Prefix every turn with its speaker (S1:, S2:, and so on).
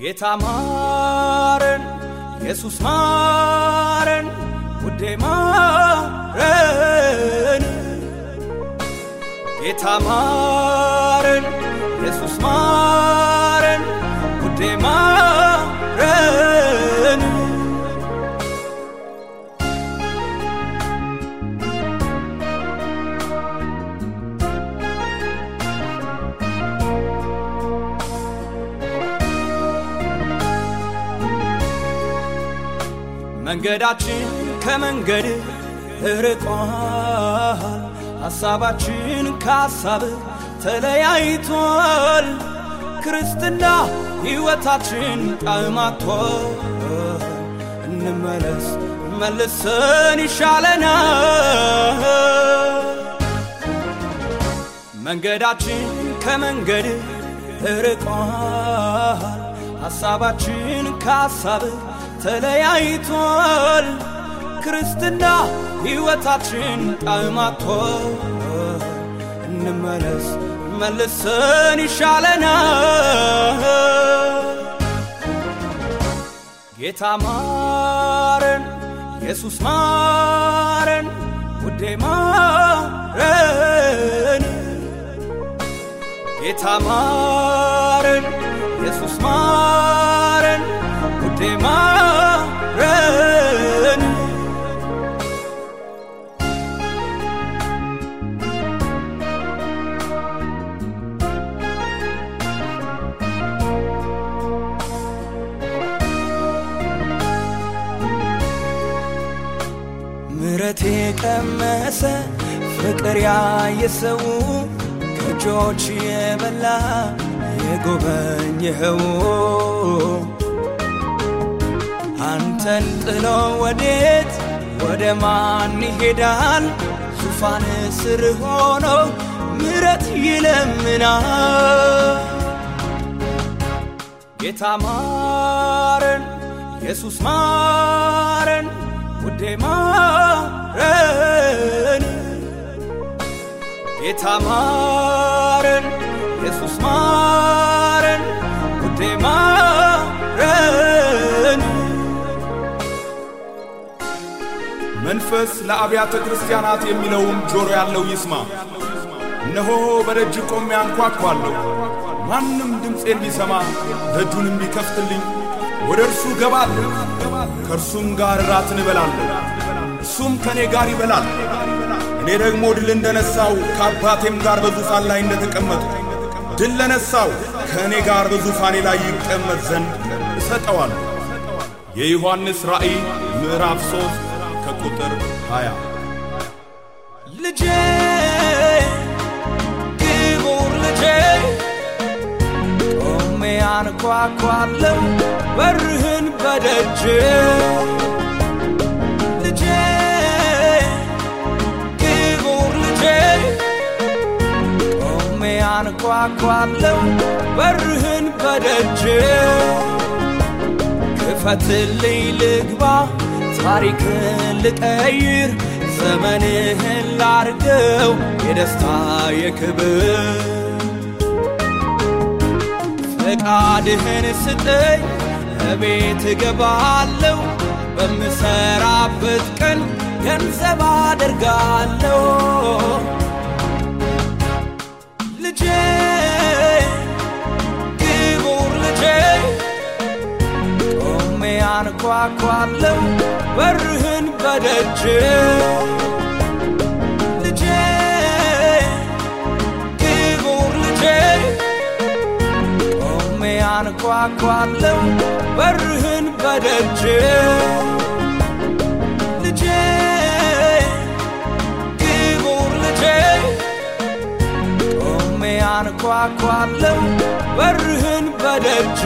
S1: ጌታ ማረን፣ ኢየሱስ ማረን፣ ውዴ ማረን። ጌታ ማረን፣ ኢየሱስ ማረን፣ ውዴ ማረን። መንገዳችን ከመንገድ ርቋል፣ ሐሳባችን ከሐሳብ ተለያይቷል። ክርስትና ሕይወታችን ጣዕማቷል። እንመለስ መልሰን ይሻለናል። መንገዳችን ከመንገድ ርቋል፣ ሐሳባችን ከሐሳብ ተለያይቷል። ክርስትና ሕይወታችን ጣዕማቷል። እንመለስ መልሰን ይሻለናል። ጌታ ማረን፣ ኢየሱስ ማረን፣ ውዴ ማረን። ጌታ ማረን፣ ኢየሱስ ማረን፣ ውዴ ማረን። ምረት የቀመሰ ፍቅር ያየ ሰው ከእጆች የበላ የጎበኘኸው አንተን ጥሎ ወዴት ወደ ማን ይሄዳል? ዙፋን ስር ሆኖ ምረት ይለምናል። ጌታ ማረን፣ ኢየሱስ ማረን፣ ውዴ ማረን። ጌታ ማረን፣ ኢየሱስ ማረን፣ ውዴ ማረን።
S2: መንፈስ ለአብያተ ክርስቲያናት የሚለውን ጆሮ ያለው ይስማ። እነሆ በደጅ ቆሜ አንኳኳለሁ። ማንም ድምፄን ቢሰማ ደጁንም ቢከፍትልኝ ወደ እርሱ ገባለሁ፣ ከእርሱም ጋር እራትን እበላለሁ፣ እርሱም ከእኔ ጋር ይበላል። እኔ ደግሞ ድል እንደነሳው ከአባቴም ጋር በዙፋን ላይ እንደተቀመጡ ድል ለነሳው ከእኔ ጋር በዙፋኔ ላይ ይቀመጥ ዘንድ እሰጠዋለሁ። የዮሐንስ ራእይ ምዕራፍ ሦስት ከቁጥር 20
S1: ልጄ ክቡር ልጄ ቆሜ አንኳኳለሁ በርህን በደጅ ቆሜ አንኳኳለሁ በርህን በደጅ ክፈትልኝ ልግባ ታሪክን ልቀይር ዘመንህን ላርገው የደስታ የክብር ፈቃድህን ስጠኝ እቤት እገባለሁ በምሰራበት ቀን ገንዘብ አደርጋለሁ አንኳኳለሁ በርህን በደጅ ልጄ ክቡር ልጄ ቆሜ አንኳኳለሁ በርህን በደጅ ልጄ ክቡር ልጄ ቆሜ አንኳኳለሁ በርህን በደጅ